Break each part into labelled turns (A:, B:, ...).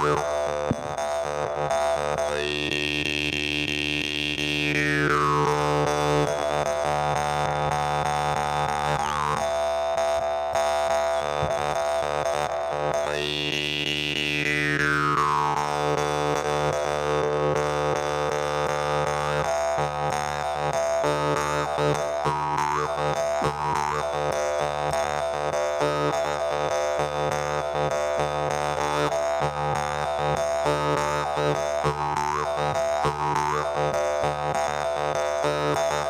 A: Bye.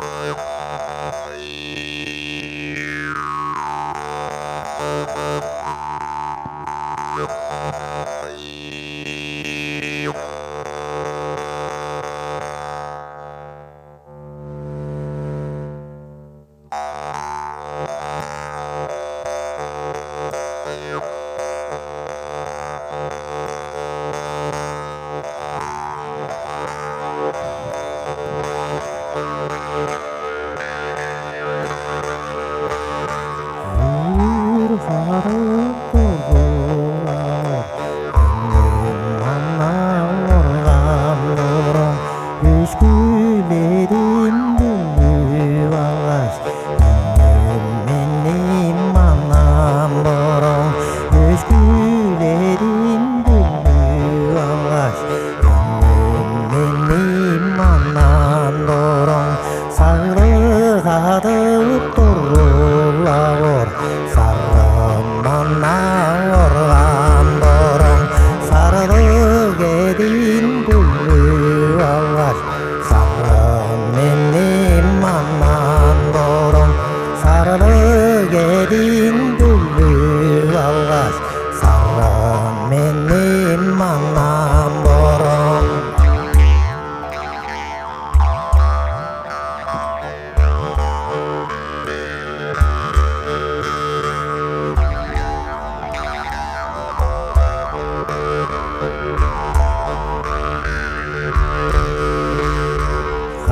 A: Bye. Motorola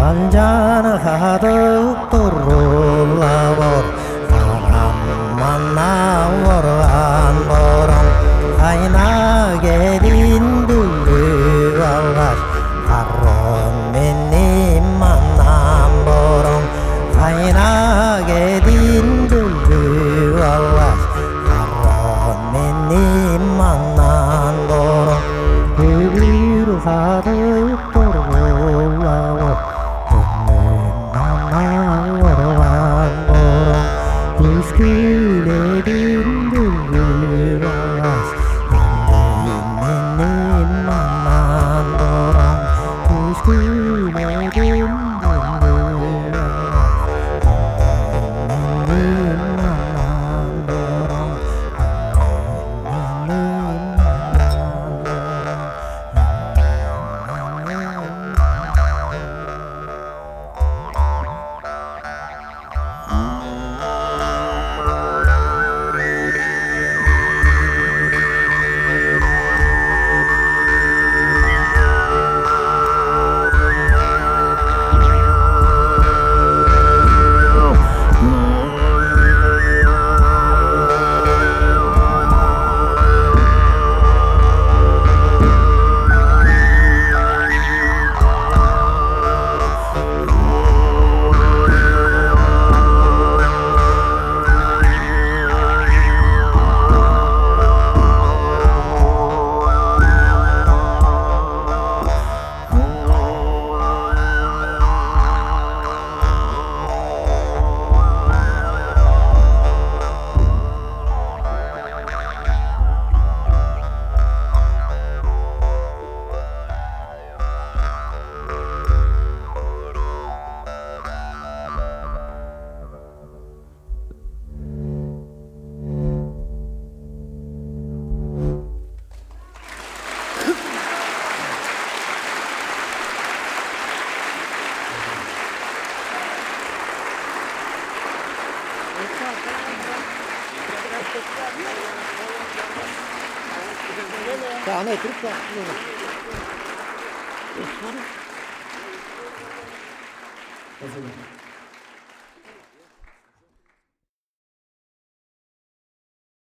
A: Panjana hadal turulawar Tanam manawar anborang Aina You. Kaan oturup da Osman'ın Hazırlanın.